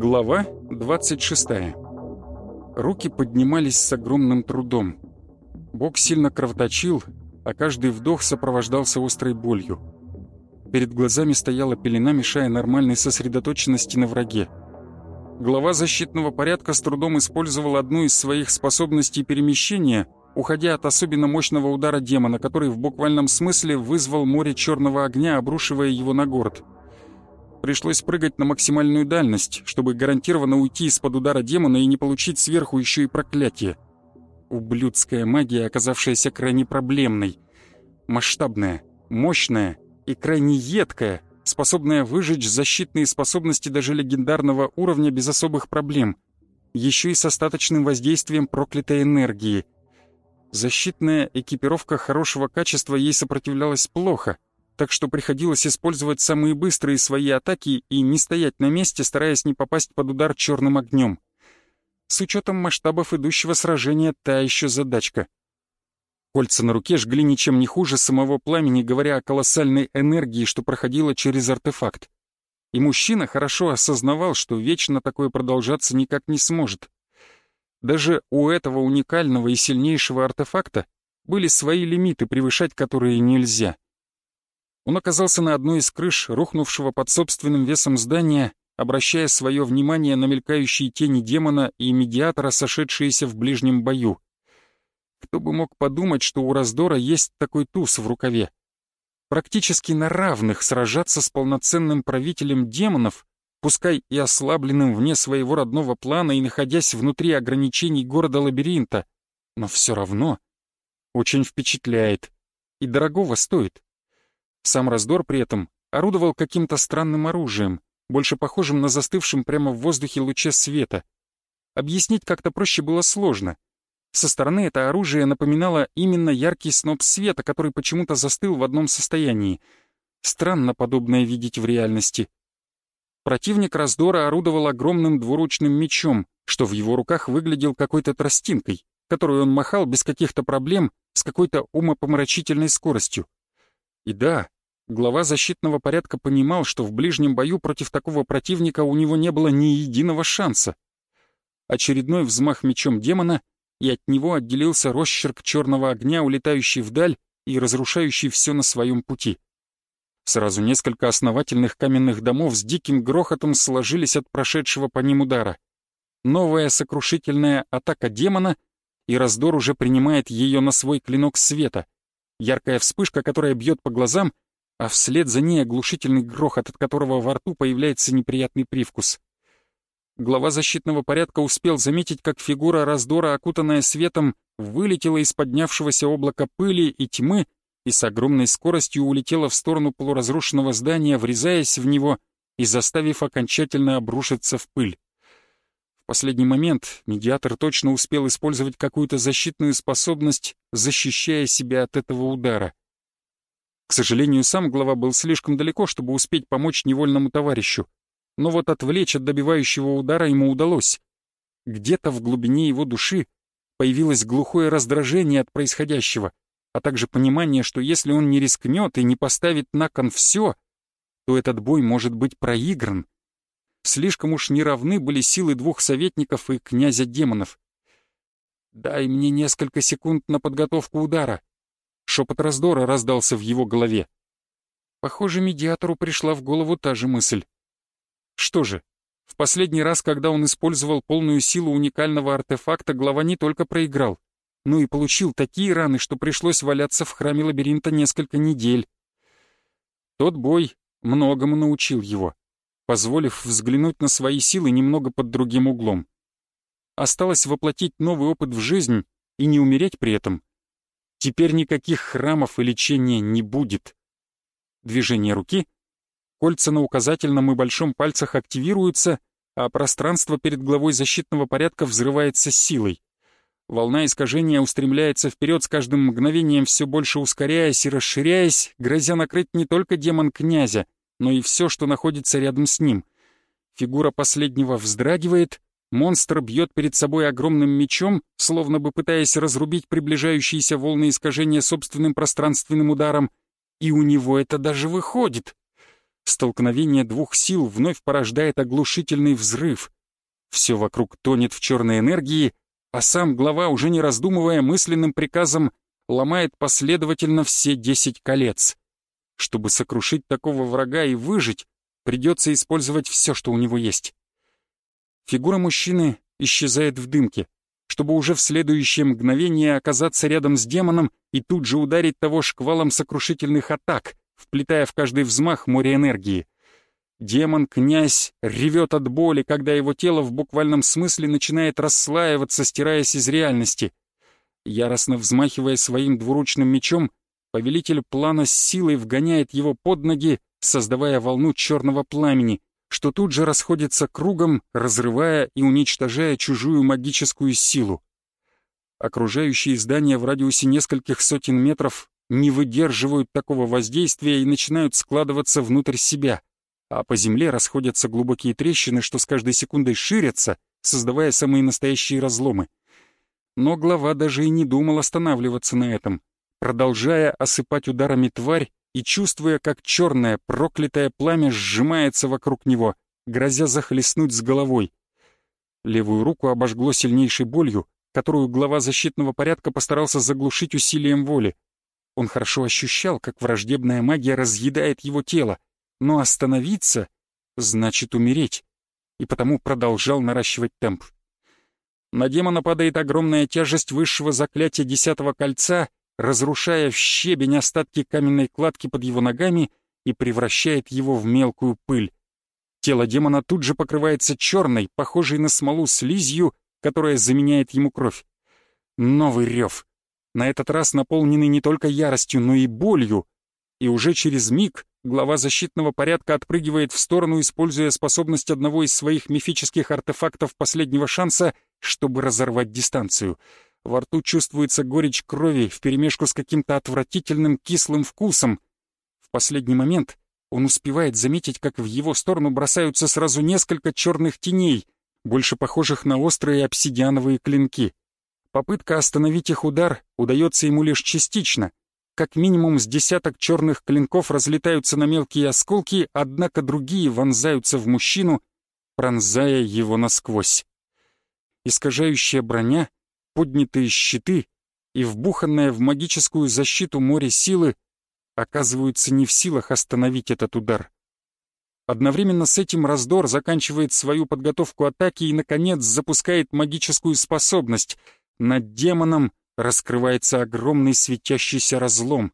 Глава 26. Руки поднимались с огромным трудом. Бок сильно кровоточил, а каждый вдох сопровождался острой болью. Перед глазами стояла пелена, мешая нормальной сосредоточенности на враге. Глава защитного порядка с трудом использовал одну из своих способностей перемещения, уходя от особенно мощного удара демона, который в буквальном смысле вызвал море черного огня, обрушивая его на город. Пришлось прыгать на максимальную дальность, чтобы гарантированно уйти из-под удара демона и не получить сверху еще и проклятие. Ублюдская магия, оказавшаяся крайне проблемной. Масштабная, мощная и крайне едкая, способная выжечь защитные способности даже легендарного уровня без особых проблем. Еще и с остаточным воздействием проклятой энергии. Защитная экипировка хорошего качества ей сопротивлялась плохо — так что приходилось использовать самые быстрые свои атаки и не стоять на месте, стараясь не попасть под удар черным огнем. С учетом масштабов идущего сражения та еще задачка. Кольца на руке жгли ничем не хуже самого пламени, говоря о колоссальной энергии, что проходила через артефакт. И мужчина хорошо осознавал, что вечно такое продолжаться никак не сможет. Даже у этого уникального и сильнейшего артефакта были свои лимиты, превышать которые нельзя — он оказался на одной из крыш, рухнувшего под собственным весом здания, обращая свое внимание на мелькающие тени демона и медиатора, сошедшиеся в ближнем бою. Кто бы мог подумать, что у Раздора есть такой туз в рукаве. Практически на равных сражаться с полноценным правителем демонов, пускай и ослабленным вне своего родного плана и находясь внутри ограничений города-лабиринта, но все равно очень впечатляет и дорогого стоит. Сам раздор при этом орудовал каким-то странным оружием, больше похожим на застывшем прямо в воздухе луче света. Объяснить как-то проще было сложно. Со стороны это оружие напоминало именно яркий сноп света, который почему-то застыл в одном состоянии. Странно подобное видеть в реальности. Противник раздора орудовал огромным двуручным мечом, что в его руках выглядел какой-то тростинкой, которую он махал без каких-то проблем с какой-то умопомрачительной скоростью. И да, глава защитного порядка понимал, что в ближнем бою против такого противника у него не было ни единого шанса. Очередной взмах мечом демона, и от него отделился росчерк черного огня, улетающий вдаль и разрушающий все на своем пути. Сразу несколько основательных каменных домов с диким грохотом сложились от прошедшего по ним удара. Новая сокрушительная атака демона, и раздор уже принимает ее на свой клинок света — Яркая вспышка, которая бьет по глазам, а вслед за ней оглушительный грохот, от которого во рту появляется неприятный привкус. Глава защитного порядка успел заметить, как фигура раздора, окутанная светом, вылетела из поднявшегося облака пыли и тьмы и с огромной скоростью улетела в сторону полуразрушенного здания, врезаясь в него и заставив окончательно обрушиться в пыль последний момент медиатор точно успел использовать какую-то защитную способность, защищая себя от этого удара. К сожалению, сам глава был слишком далеко, чтобы успеть помочь невольному товарищу. Но вот отвлечь от добивающего удара ему удалось. Где-то в глубине его души появилось глухое раздражение от происходящего, а также понимание, что если он не рискнет и не поставит на кон все, то этот бой может быть проигран. Слишком уж неравны были силы двух советников и князя демонов. «Дай мне несколько секунд на подготовку удара», — шепот раздора раздался в его голове. Похоже, медиатору пришла в голову та же мысль. Что же, в последний раз, когда он использовал полную силу уникального артефакта, глава не только проиграл, но и получил такие раны, что пришлось валяться в храме лабиринта несколько недель. Тот бой многому научил его позволив взглянуть на свои силы немного под другим углом. Осталось воплотить новый опыт в жизнь и не умереть при этом. Теперь никаких храмов и лечения не будет. Движение руки, кольца на указательном и большом пальцах активируются, а пространство перед главой защитного порядка взрывается силой. Волна искажения устремляется вперед с каждым мгновением, все больше ускоряясь и расширяясь, грозя накрыть не только демон князя, но и все, что находится рядом с ним. Фигура последнего вздрагивает, монстр бьет перед собой огромным мечом, словно бы пытаясь разрубить приближающиеся волны искажения собственным пространственным ударом, и у него это даже выходит. Столкновение двух сил вновь порождает оглушительный взрыв. Все вокруг тонет в черной энергии, а сам глава, уже не раздумывая мысленным приказом, ломает последовательно все десять колец. Чтобы сокрушить такого врага и выжить, придется использовать все, что у него есть. Фигура мужчины исчезает в дымке, чтобы уже в следующее мгновение оказаться рядом с демоном и тут же ударить того шквалом сокрушительных атак, вплетая в каждый взмах море энергии. Демон-князь ревет от боли, когда его тело в буквальном смысле начинает расслаиваться, стираясь из реальности. Яростно взмахивая своим двуручным мечом, повелитель плана с силой вгоняет его под ноги, создавая волну черного пламени, что тут же расходится кругом, разрывая и уничтожая чужую магическую силу. Окружающие здания в радиусе нескольких сотен метров не выдерживают такого воздействия и начинают складываться внутрь себя — а по земле расходятся глубокие трещины, что с каждой секундой ширятся, создавая самые настоящие разломы. Но глава даже и не думал останавливаться на этом, продолжая осыпать ударами тварь и чувствуя, как черное проклятое пламя сжимается вокруг него, грозя захлестнуть с головой. Левую руку обожгло сильнейшей болью, которую глава защитного порядка постарался заглушить усилием воли. Он хорошо ощущал, как враждебная магия разъедает его тело, но остановиться значит умереть, и потому продолжал наращивать темп. На демона падает огромная тяжесть высшего заклятия десятого кольца, разрушая в щебень остатки каменной кладки под его ногами и превращает его в мелкую пыль. Тело демона тут же покрывается черной, похожей на смолу слизью, которая заменяет ему кровь. Новый рев. На этот раз наполненный не только яростью, но и болью. И уже через миг глава защитного порядка отпрыгивает в сторону, используя способность одного из своих мифических артефактов последнего шанса, чтобы разорвать дистанцию. Во рту чувствуется горечь крови вперемешку с каким-то отвратительным кислым вкусом. В последний момент он успевает заметить, как в его сторону бросаются сразу несколько черных теней, больше похожих на острые обсидиановые клинки. Попытка остановить их удар удается ему лишь частично — как минимум с десяток черных клинков разлетаются на мелкие осколки, однако другие вонзаются в мужчину, пронзая его насквозь. Искажающая броня, поднятые щиты и вбуханная в магическую защиту море силы оказываются не в силах остановить этот удар. Одновременно с этим раздор заканчивает свою подготовку атаки и, наконец, запускает магическую способность. Над демоном раскрывается огромный светящийся разлом.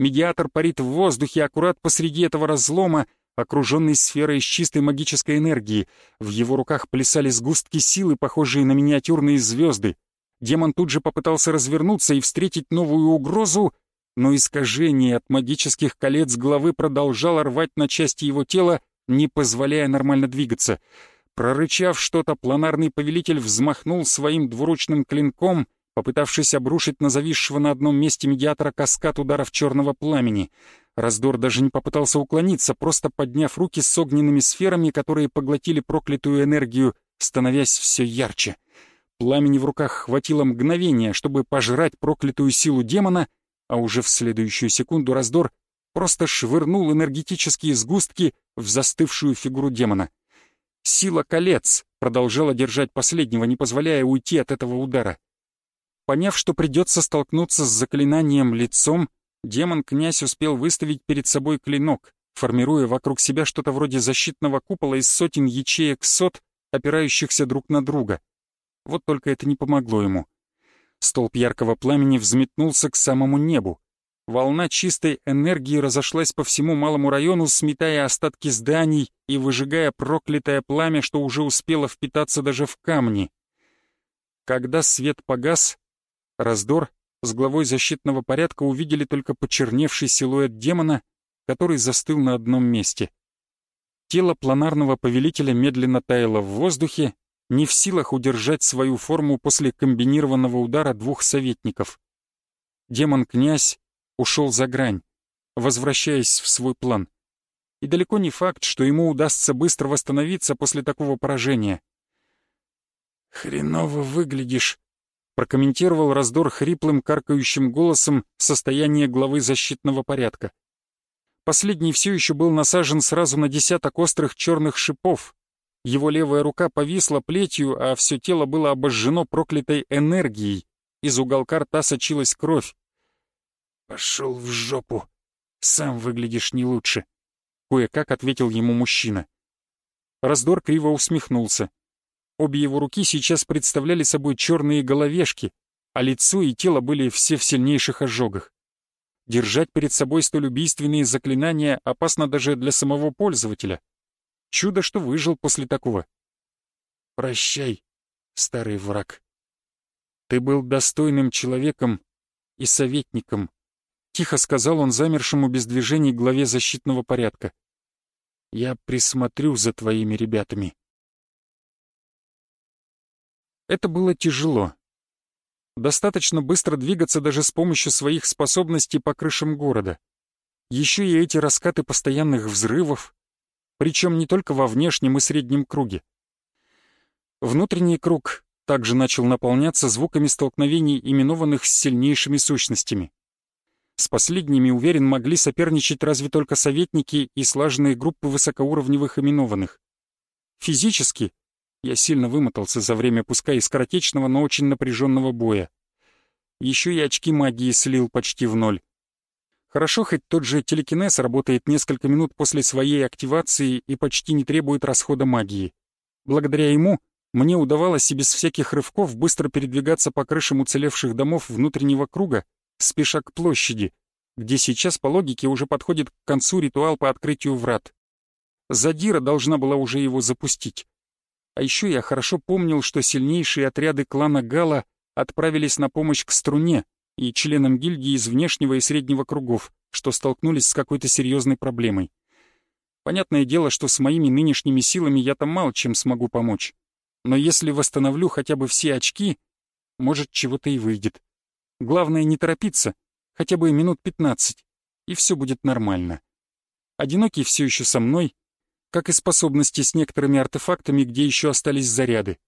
Медиатор парит в воздухе аккурат посреди этого разлома, окруженный сферой из чистой магической энергии. В его руках плясали сгустки силы, похожие на миниатюрные звезды. Демон тут же попытался развернуться и встретить новую угрозу, но искажение от магических колец головы продолжало рвать на части его тела, не позволяя нормально двигаться. Прорычав что-то, планарный повелитель взмахнул своим двуручным клинком — попытавшись обрушить на зависшего на одном месте медиатора каскад ударов черного пламени. Раздор даже не попытался уклониться, просто подняв руки с огненными сферами, которые поглотили проклятую энергию, становясь все ярче. Пламени в руках хватило мгновения, чтобы пожрать проклятую силу демона, а уже в следующую секунду раздор просто швырнул энергетические сгустки в застывшую фигуру демона. Сила колец продолжала держать последнего, не позволяя уйти от этого удара. Поняв, что придется столкнуться с заклинанием лицом, демон-князь успел выставить перед собой клинок, формируя вокруг себя что-то вроде защитного купола из сотен ячеек сот, опирающихся друг на друга. Вот только это не помогло ему. Столб яркого пламени взметнулся к самому небу. Волна чистой энергии разошлась по всему малому району, сметая остатки зданий и выжигая проклятое пламя, что уже успело впитаться даже в камни. Когда свет погас, Раздор с главой защитного порядка увидели только почерневший силуэт демона, который застыл на одном месте. Тело планарного повелителя медленно таяло в воздухе, не в силах удержать свою форму после комбинированного удара двух советников. Демон-князь ушел за грань, возвращаясь в свой план. И далеко не факт, что ему удастся быстро восстановиться после такого поражения. «Хреново выглядишь», — прокомментировал раздор хриплым, каркающим голосом состояние главы защитного порядка. Последний все еще был насажен сразу на десяток острых черных шипов. Его левая рука повисла плетью, а все тело было обожжено проклятой энергией. Из уголка рта сочилась кровь. «Пошел в жопу! Сам выглядишь не лучше!» Кое-как ответил ему мужчина. Раздор криво усмехнулся. Обе его руки сейчас представляли собой черные головешки, а лицо и тело были все в сильнейших ожогах. Держать перед собой столь убийственные заклинания опасно даже для самого пользователя. Чудо, что выжил после такого. Прощай, старый враг. Ты был достойным человеком и советником, тихо сказал он замершему без движений главе защитного порядка. Я присмотрю за твоими ребятами. Это было тяжело. Достаточно быстро двигаться даже с помощью своих способностей по крышам города. Еще и эти раскаты постоянных взрывов, причем не только во внешнем и среднем круге. Внутренний круг также начал наполняться звуками столкновений, именованных с сильнейшими сущностями. С последними, уверен, могли соперничать разве только советники и слаженные группы высокоуровневых именованных. Физически я сильно вымотался за время пускай и скоротечного, но очень напряженного боя. Еще и очки магии слил почти в ноль. Хорошо, хоть тот же телекинез работает несколько минут после своей активации и почти не требует расхода магии. Благодаря ему мне удавалось и без всяких рывков быстро передвигаться по крышам уцелевших домов внутреннего круга, спеша к площади, где сейчас по логике уже подходит к концу ритуал по открытию врат. Задира должна была уже его запустить. А еще я хорошо помнил, что сильнейшие отряды клана Гала отправились на помощь к струне, и членам гильдии из внешнего и среднего кругов, что столкнулись с какой-то серьезной проблемой. Понятное дело, что с моими нынешними силами я там мало чем смогу помочь. Но если восстановлю хотя бы все очки, может, чего-то и выйдет. Главное не торопиться, хотя бы минут 15, и все будет нормально. Одинокий все еще со мной, как и способности с некоторыми артефактами, где еще остались заряды.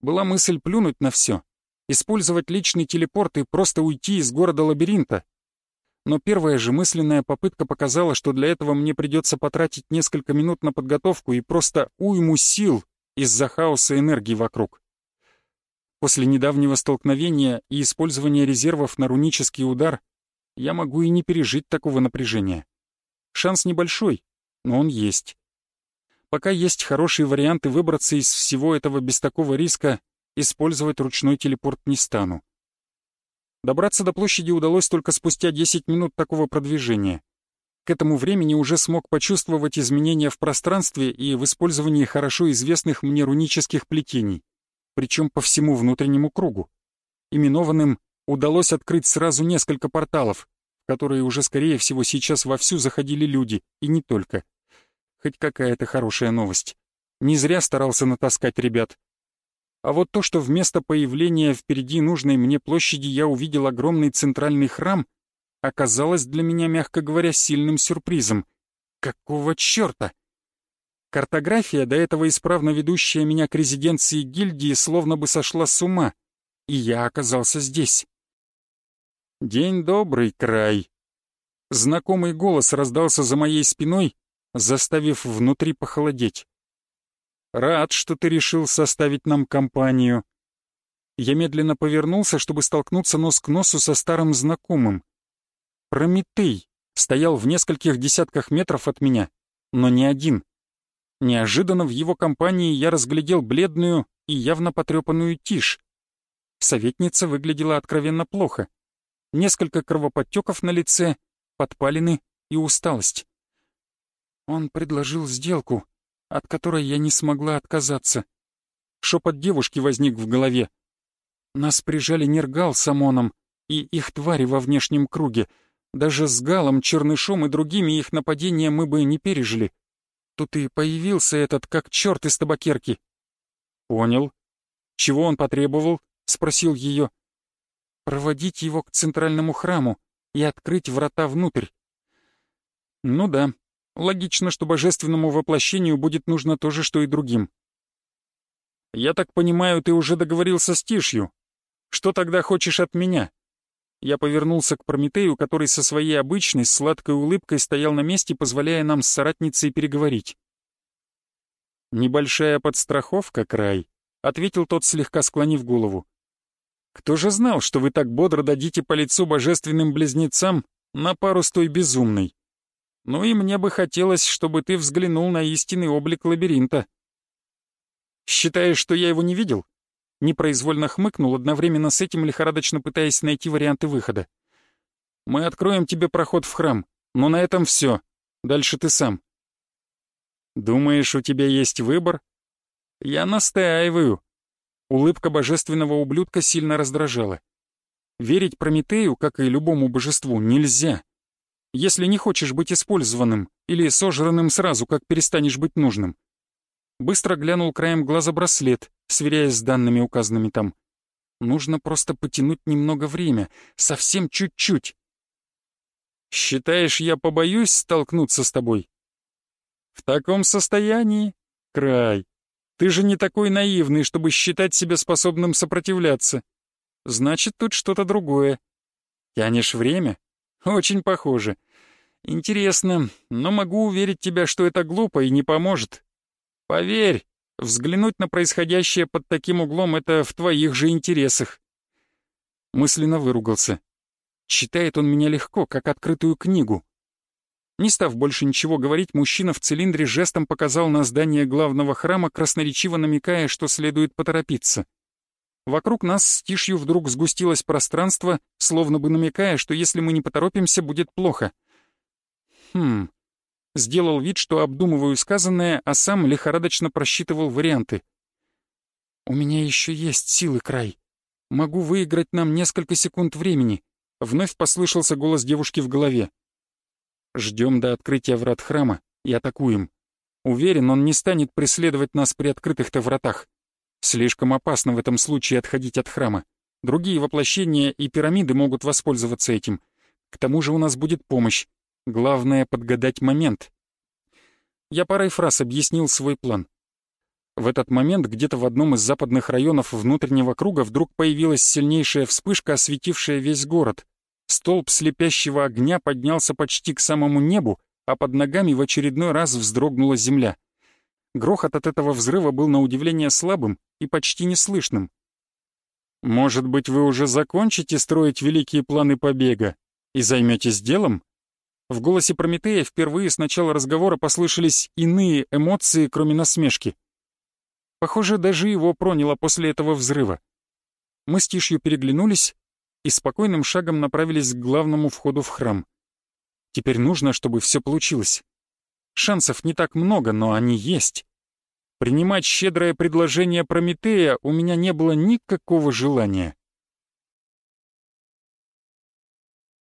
Была мысль плюнуть на все использовать личный телепорт и просто уйти из города-лабиринта. Но первая же мысленная попытка показала, что для этого мне придется потратить несколько минут на подготовку и просто уйму сил из-за хаоса энергии вокруг. После недавнего столкновения и использования резервов на рунический удар я могу и не пережить такого напряжения. Шанс небольшой, но он есть. Пока есть хорошие варианты выбраться из всего этого без такого риска, использовать ручной телепорт не стану. Добраться до площади удалось только спустя 10 минут такого продвижения. К этому времени уже смог почувствовать изменения в пространстве и в использовании хорошо известных мне рунических плетений, причем по всему внутреннему кругу. Именованным удалось открыть сразу несколько порталов, в которые уже, скорее всего, сейчас вовсю заходили люди, и не только. Хоть какая-то хорошая новость. Не зря старался натаскать ребят. А вот то, что вместо появления впереди нужной мне площади я увидел огромный центральный храм, оказалось для меня, мягко говоря, сильным сюрпризом. Какого черта? Картография, до этого исправно ведущая меня к резиденции гильдии, словно бы сошла с ума, и я оказался здесь. «День добрый, край!» Знакомый голос раздался за моей спиной, заставив внутри похолодеть. Рад, что ты решил составить нам компанию». Я медленно повернулся, чтобы столкнуться нос к носу со старым знакомым. Прометей стоял в нескольких десятках метров от меня, но не один. Неожиданно в его компании я разглядел бледную и явно потрепанную тишь. Советница выглядела откровенно плохо. Несколько кровоподтеков на лице, подпалины и усталость. Он предложил сделку, от которой я не смогла отказаться. Шепот девушки возник в голове. Нас прижали Нергал с Амоном и их твари во внешнем круге. Даже с Галом, Чернышом и другими их нападения мы бы не пережили. Тут и появился этот, как черт из табакерки. «Понял. Чего он потребовал?» — спросил ее. «Проводить его к центральному храму и открыть врата внутрь». «Ну да, логично, что божественному воплощению будет нужно то же, что и другим». «Я так понимаю, ты уже договорился с Тишью. Что тогда хочешь от меня?» Я повернулся к Прометею, который со своей обычной сладкой улыбкой стоял на месте, позволяя нам с соратницей переговорить. «Небольшая подстраховка, край», — ответил тот, слегка склонив голову. «Кто же знал, что вы так бодро дадите по лицу божественным близнецам на пару с той безумной? Ну и мне бы хотелось, чтобы ты взглянул на истинный облик лабиринта». «Считаешь, что я его не видел?» Непроизвольно хмыкнул, одновременно с этим лихорадочно пытаясь найти варианты выхода. «Мы откроем тебе проход в храм, но на этом все. Дальше ты сам». «Думаешь, у тебя есть выбор?» «Я настаиваю». Улыбка божественного ублюдка сильно раздражала. Верить Прометею, как и любому божеству, нельзя. Если не хочешь быть использованным или сожранным сразу, как перестанешь быть нужным. Быстро глянул краем глаза браслет, сверяясь с данными, указанными там. Нужно просто потянуть немного время, совсем чуть-чуть. «Считаешь, я побоюсь столкнуться с тобой?» «В таком состоянии? Край. Ты же не такой наивный, чтобы считать себя способным сопротивляться. Значит, тут что-то другое. Тянешь время? Очень похоже. Интересно, но могу уверить тебя, что это глупо и не поможет. Поверь, взглянуть на происходящее под таким углом — это в твоих же интересах. Мысленно выругался. Читает он меня легко, как открытую книгу. Не став больше ничего говорить, мужчина в цилиндре жестом показал на здание главного храма, красноречиво намекая, что следует поторопиться. Вокруг нас с тишью вдруг сгустилось пространство, словно бы намекая, что если мы не поторопимся, будет плохо. Хм, Сделал вид, что обдумываю сказанное, а сам лихорадочно просчитывал варианты. «У меня еще есть силы, край. Могу выиграть нам несколько секунд времени», — вновь послышался голос девушки в голове. «Ждем до открытия врат храма и атакуем. Уверен, он не станет преследовать нас при открытых-то вратах. Слишком опасно в этом случае отходить от храма. Другие воплощения и пирамиды могут воспользоваться этим. К тому же у нас будет помощь. Главное — подгадать момент. Я парой фраз объяснил свой план. В этот момент где-то в одном из западных районов внутреннего круга вдруг появилась сильнейшая вспышка, осветившая весь город. Столб слепящего огня поднялся почти к самому небу, а под ногами в очередной раз вздрогнула земля. Грохот от этого взрыва был на удивление слабым и почти неслышным. «Может быть, вы уже закончите строить великие планы побега и займетесь делом?» В голосе Прометея впервые с начала разговора послышались иные эмоции, кроме насмешки. Похоже, даже его проняло после этого взрыва. Мы с Тишью переглянулись и спокойным шагом направились к главному входу в храм. Теперь нужно, чтобы все получилось. Шансов не так много, но они есть. Принимать щедрое предложение Прометея у меня не было никакого желания.